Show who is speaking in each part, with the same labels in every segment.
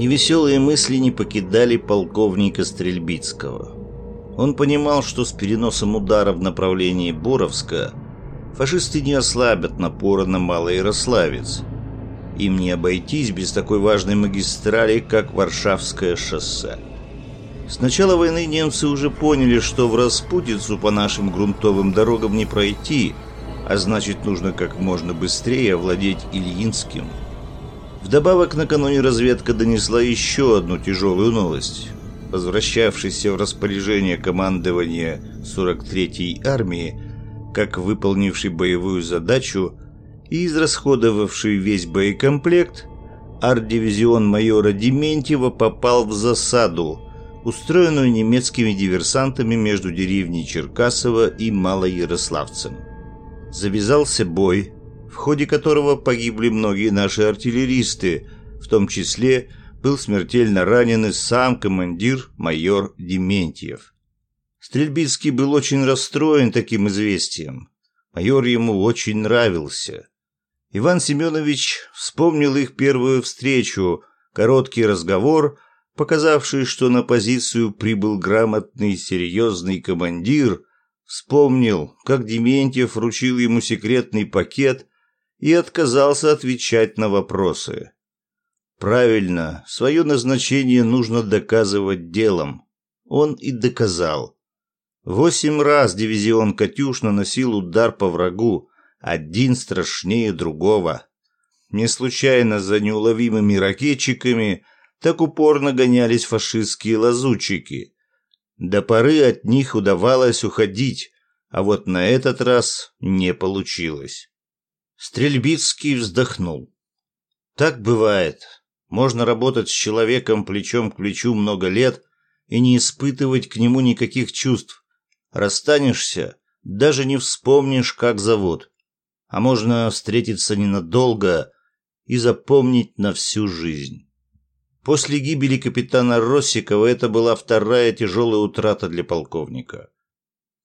Speaker 1: Невеселые мысли не покидали полковника Стрельбицкого. Он понимал, что с переносом удара в направлении Боровска фашисты не ослабят напора на Малый Ярославец. Им не обойтись без такой важной магистрали, как Варшавское шоссе. С начала войны немцы уже поняли, что в распутицу по нашим грунтовым дорогам не пройти, а значит нужно как можно быстрее овладеть Ильинским. Вдобавок накануне разведка донесла еще одну тяжелую новость. Возвращавшийся в распоряжение командования 43-й армии, как выполнивший боевую задачу и израсходовавший весь боекомплект, арт-дивизион майора Дементьева попал в засаду, устроенную немецкими диверсантами между деревней Черкасово и Малоярославцем. Завязался бой, в ходе которого погибли многие наши артиллеристы, в том числе был смертельно ранен и сам командир майор Дементьев. Стрельбицкий был очень расстроен таким известием. Майор ему очень нравился. Иван Семенович вспомнил их первую встречу, короткий разговор, показавший, что на позицию прибыл грамотный серьезный командир, вспомнил, как Дементьев вручил ему секретный пакет и отказался отвечать на вопросы. Правильно, свое назначение нужно доказывать делом. Он и доказал. Восемь раз дивизион «Катюш» наносил удар по врагу, один страшнее другого. Не случайно за неуловимыми ракетчиками так упорно гонялись фашистские лазутчики. До поры от них удавалось уходить, а вот на этот раз не получилось. Стрельбицкий вздохнул. Так бывает. Можно работать с человеком плечом к плечу много лет и не испытывать к нему никаких чувств. Расстанешься, даже не вспомнишь, как зовут. А можно встретиться ненадолго и запомнить на всю жизнь. После гибели капитана Россикова это была вторая тяжелая утрата для полковника.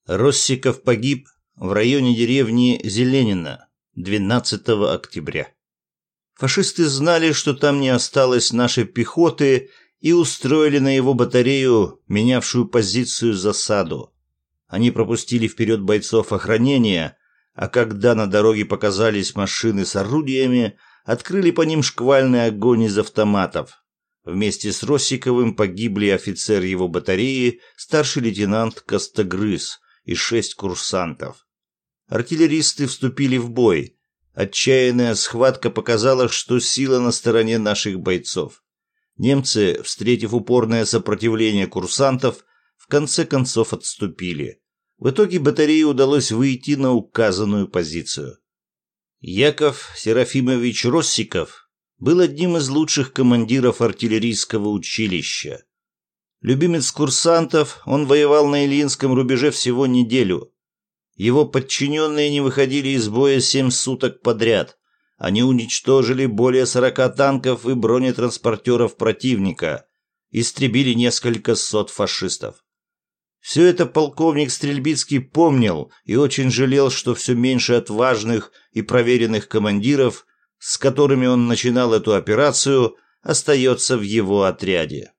Speaker 1: Россиков погиб в районе деревни Зеленина, 12 октября. Фашисты знали, что там не осталось нашей пехоты, и устроили на его батарею, менявшую позицию, засаду. Они пропустили вперед бойцов охранения, а когда на дороге показались машины с орудиями, открыли по ним шквальный огонь из автоматов. Вместе с Росиковым погибли офицер его батареи, старший лейтенант Костогрыз и шесть курсантов. Артиллеристы вступили в бой. Отчаянная схватка показала, что сила на стороне наших бойцов. Немцы, встретив упорное сопротивление курсантов, в конце концов отступили. В итоге батарее удалось выйти на указанную позицию. Яков Серафимович Россиков был одним из лучших командиров артиллерийского училища. Любимец курсантов, он воевал на Ильинском рубеже всего неделю. Его подчиненные не выходили из боя семь суток подряд. Они уничтожили более сорока танков и бронетранспортеров противника, истребили несколько сот фашистов. Все это полковник Стрельбицкий помнил и очень жалел, что все меньше отважных и проверенных командиров, с которыми он начинал эту операцию, остается в его отряде.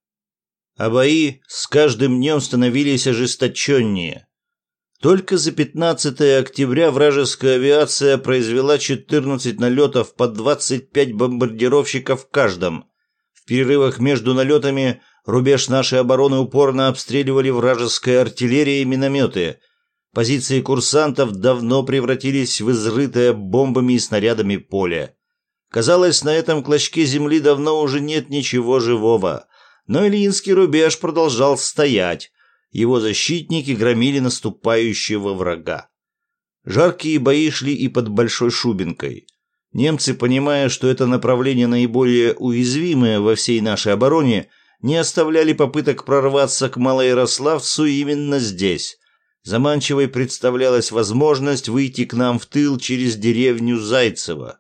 Speaker 1: А бои с каждым днем становились ожесточеннее. Только за 15 октября вражеская авиация произвела 14 налетов по 25 бомбардировщиков в каждом. В перерывах между налетами рубеж нашей обороны упорно обстреливали вражеская артиллерия и минометы. Позиции курсантов давно превратились в изрытое бомбами и снарядами поле. Казалось, на этом клочке земли давно уже нет ничего живого. Но Ильинский рубеж продолжал стоять, его защитники громили наступающего врага. Жаркие бои шли и под Большой Шубинкой. Немцы, понимая, что это направление наиболее уязвимое во всей нашей обороне, не оставляли попыток прорваться к Малоярославцу именно здесь. Заманчивой представлялась возможность выйти к нам в тыл через деревню Зайцево.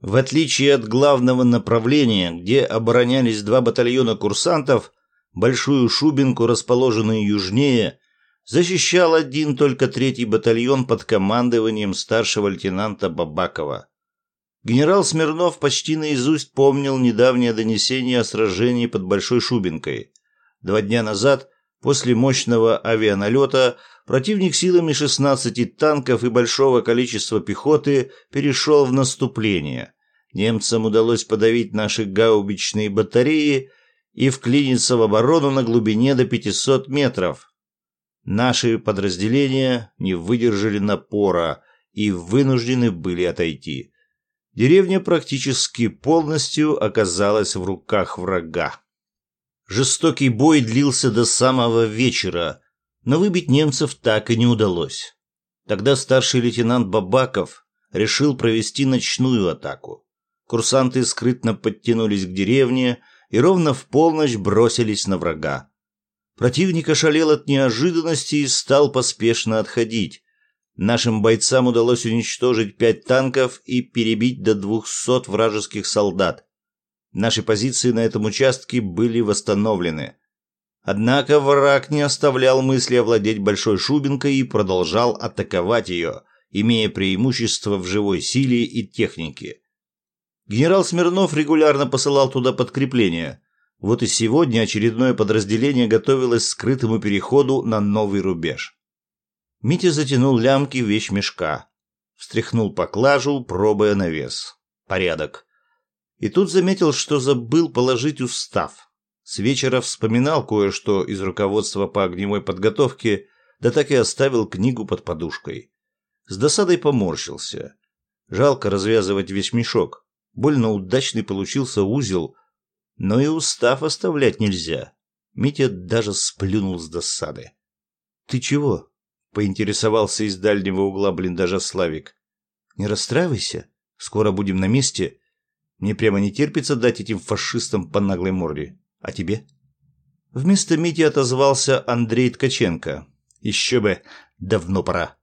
Speaker 1: В отличие от главного направления, где оборонялись два батальона курсантов, Большую Шубинку, расположенную южнее, защищал один только третий батальон под командованием старшего лейтенанта Бабакова. Генерал Смирнов почти наизусть помнил недавнее донесение о сражении под Большой Шубинкой. Два дня назад, после мощного авианалета, противник силами 16 танков и большого количества пехоты перешел в наступление. Немцам удалось подавить наши гаубичные батареи и вклиниться в оборону на глубине до 500 метров. Наши подразделения не выдержали напора и вынуждены были отойти деревня практически полностью оказалась в руках врага. Жестокий бой длился до самого вечера, но выбить немцев так и не удалось. Тогда старший лейтенант Бабаков решил провести ночную атаку. Курсанты скрытно подтянулись к деревне и ровно в полночь бросились на врага. Противник ошалел от неожиданности и стал поспешно отходить, Нашим бойцам удалось уничтожить пять танков и перебить до двухсот вражеских солдат. Наши позиции на этом участке были восстановлены. Однако враг не оставлял мысли овладеть Большой Шубинкой и продолжал атаковать ее, имея преимущество в живой силе и технике. Генерал Смирнов регулярно посылал туда подкрепления. Вот и сегодня очередное подразделение готовилось к скрытому переходу на новый рубеж. Митя затянул лямки в вещмешка, встряхнул поклажу, пробуя на вес. Порядок. И тут заметил, что забыл положить устав. С вечера вспоминал кое-что из руководства по огневой подготовке, да так и оставил книгу под подушкой. С досадой поморщился. Жалко развязывать вещмешок. Больно удачный получился узел, но и устав оставлять нельзя. Митя даже сплюнул с досады. «Ты чего?» поинтересовался из дальнего угла блиндажа Славик. Не расстраивайся, скоро будем на месте. Мне прямо не терпится дать этим фашистам по наглой морде. А тебе? Вместо Мити отозвался Андрей Ткаченко. Еще бы, давно пора.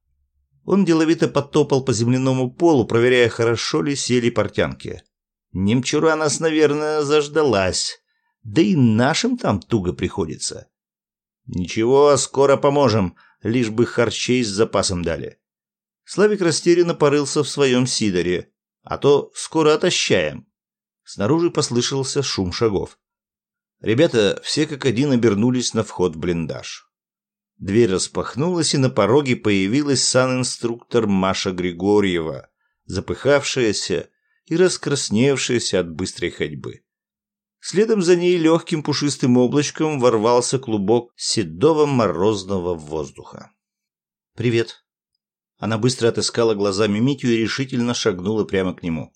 Speaker 1: Он деловито подтопал по земляному полу, проверяя, хорошо ли сели портянки. Немчура нас, наверное, заждалась. Да и нашим там туго приходится. Ничего, скоро поможем лишь бы харчей с запасом дали. Славик растерянно порылся в своем сидоре, а то скоро отощаем. Снаружи послышался шум шагов. Ребята все как один обернулись на вход в блиндаж. Дверь распахнулась, и на пороге появилась санинструктор Маша Григорьева, запыхавшаяся и раскрасневшаяся от быстрой ходьбы. Следом за ней легким пушистым облачком ворвался клубок седого морозного воздуха. «Привет». Она быстро отыскала глазами Митю и решительно шагнула прямо к нему.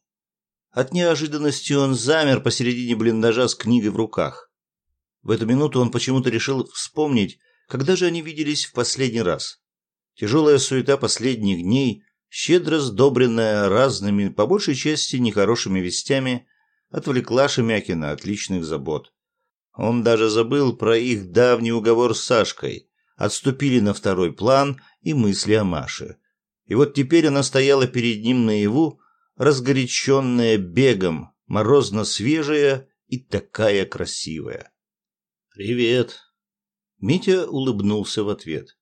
Speaker 1: От неожиданности он замер посередине блиндажа с книгой в руках. В эту минуту он почему-то решил вспомнить, когда же они виделись в последний раз. Тяжелая суета последних дней, щедро сдобренная разными, по большей части нехорошими вестями, отвлекла Шемякина от личных забот. Он даже забыл про их давний уговор с Сашкой. Отступили на второй план и мысли о Маше. И вот теперь она стояла перед ним наяву, разгоряченная бегом, морозно-свежая и такая красивая. «Привет!» Митя улыбнулся в ответ.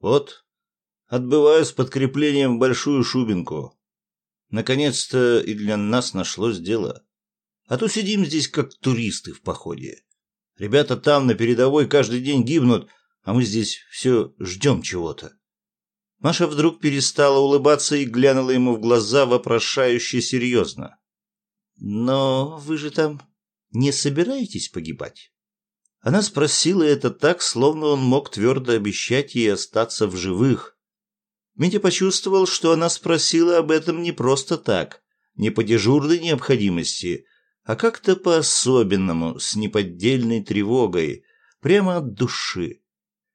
Speaker 1: «Вот, отбываю с подкреплением Большую Шубинку. Наконец-то и для нас нашлось дело. А то сидим здесь как туристы в походе. Ребята там на передовой каждый день гибнут, а мы здесь все ждем чего-то. Маша вдруг перестала улыбаться и глянула ему в глаза вопрошающе серьезно. «Но вы же там не собираетесь погибать?» Она спросила это так, словно он мог твердо обещать ей остаться в живых. Митя почувствовал, что она спросила об этом не просто так, не по дежурной необходимости, а как-то по-особенному, с неподдельной тревогой, прямо от души.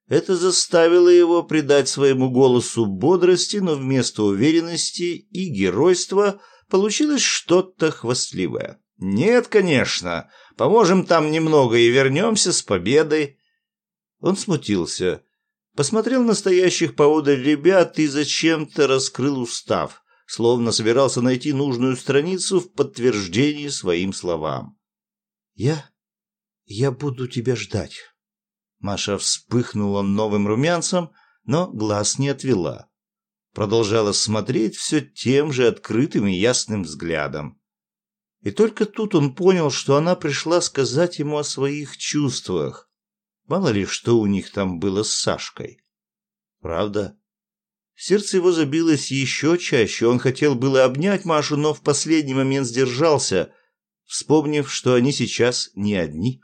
Speaker 1: Это заставило его придать своему голосу бодрости, но вместо уверенности и геройства получилось что-то хвастливое. «Нет, конечно. Поможем там немного и вернемся с победой». Он смутился, посмотрел на стоящих поодаль ребят и зачем-то раскрыл устав, словно собирался найти нужную страницу в подтверждении своим словам. «Я... я буду тебя ждать». Маша вспыхнула новым румянцем, но глаз не отвела. продолжала смотреть все тем же открытым и ясным взглядом. И только тут он понял, что она пришла сказать ему о своих чувствах. Мало ли, что у них там было с Сашкой. Правда? Сердце его забилось еще чаще. Он хотел было обнять Машу, но в последний момент сдержался, вспомнив, что они сейчас не одни.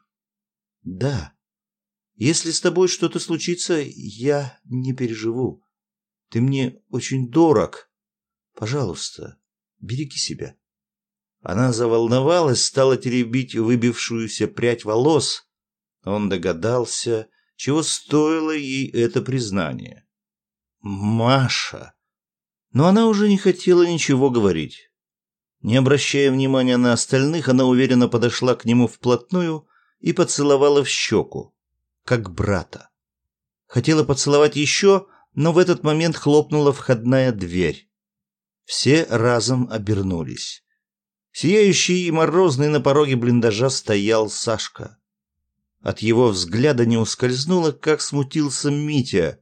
Speaker 1: «Да. Если с тобой что-то случится, я не переживу. Ты мне очень дорог. Пожалуйста, береги себя». Она заволновалась, стала теребить выбившуюся прядь волос. Он догадался, чего стоило ей это признание. Маша. Но она уже не хотела ничего говорить. Не обращая внимания на остальных, она уверенно подошла к нему вплотную и поцеловала в щеку, как брата. Хотела поцеловать еще, но в этот момент хлопнула входная дверь. Все разом обернулись. Сияющий и морозный на пороге блиндажа стоял Сашка. От его взгляда не ускользнуло, как смутился Митя,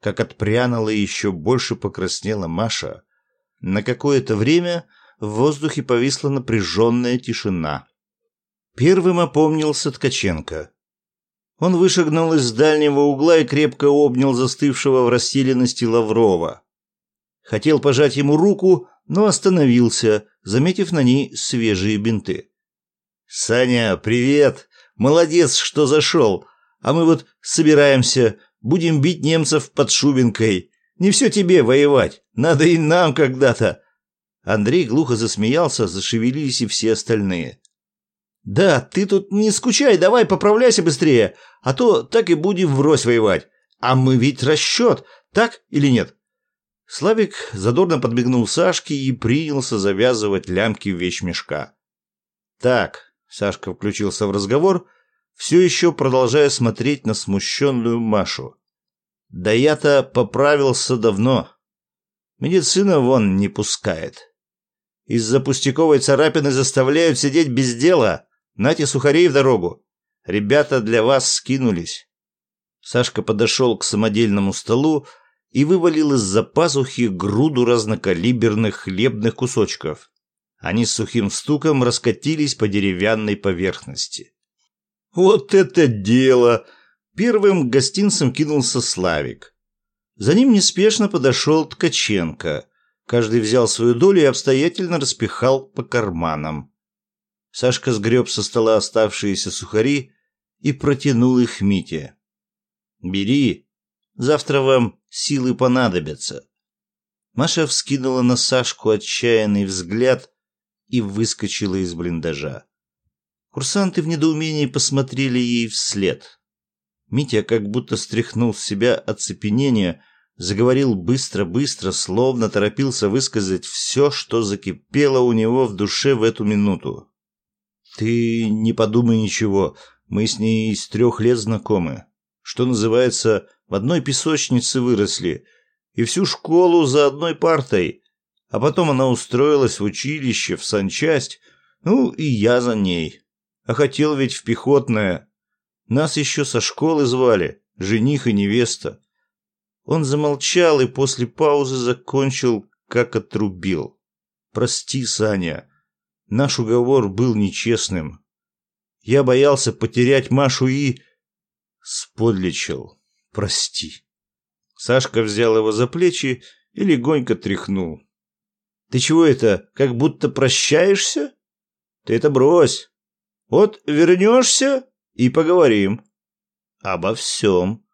Speaker 1: как отпрянула и еще больше покраснела Маша. На какое-то время в воздухе повисла напряженная тишина. Первым опомнился Ткаченко. Он вышагнул из дальнего угла и крепко обнял застывшего в растерянности Лаврова. Хотел пожать ему руку, но остановился, заметив на ней свежие бинты. «Саня, привет! Молодец, что зашел! А мы вот собираемся, Будем бить немцев под Шубинкой. Не все тебе воевать. Надо и нам когда-то. Андрей глухо засмеялся, зашевелились и все остальные. Да, ты тут не скучай, давай поправляйся быстрее, а то так и будем врозь воевать. А мы ведь расчет, так или нет? Славик задорно подмигнул Сашке и принялся завязывать лямки вещмешка. Так, Сашка включился в разговор, все еще продолжая смотреть на смущенную Машу. «Да я-то поправился давно. Медицина вон не пускает. Из-за пустяковой царапины заставляют сидеть без дела. Нате сухарей в дорогу. Ребята для вас скинулись». Сашка подошел к самодельному столу и вывалил из-за пазухи груду разнокалиберных хлебных кусочков. Они с сухим стуком раскатились по деревянной поверхности. Вот это дело! Первым гостинцем кинулся Славик. За ним неспешно подошел Ткаченко. Каждый взял свою долю и обстоятельно распихал по карманам. Сашка сгреб со стола оставшиеся сухари и протянул их Мите. «Бери, завтра вам силы понадобятся». Маша вскинула на Сашку отчаянный взгляд и выскочила из блиндажа. Курсанты в недоумении посмотрели ей вслед. Митя как будто стряхнул с себя оцепенение, заговорил быстро-быстро, словно торопился высказать все, что закипело у него в душе в эту минуту. «Ты не подумай ничего, мы с ней с трех лет знакомы. Что называется, в одной песочнице выросли, и всю школу за одной партой. А потом она устроилась в училище, в санчасть, ну и я за ней. А хотел ведь в пехотное. Нас еще со школы звали, жених и невеста. Он замолчал и после паузы закончил, как отрубил. Прости, Саня. Наш уговор был нечестным. Я боялся потерять Машу и... Сподличил. Прости. Сашка взял его за плечи и легонько тряхнул. Ты чего это, как будто прощаешься? Ты это брось. Вот вернешься и поговорим. Обо всем.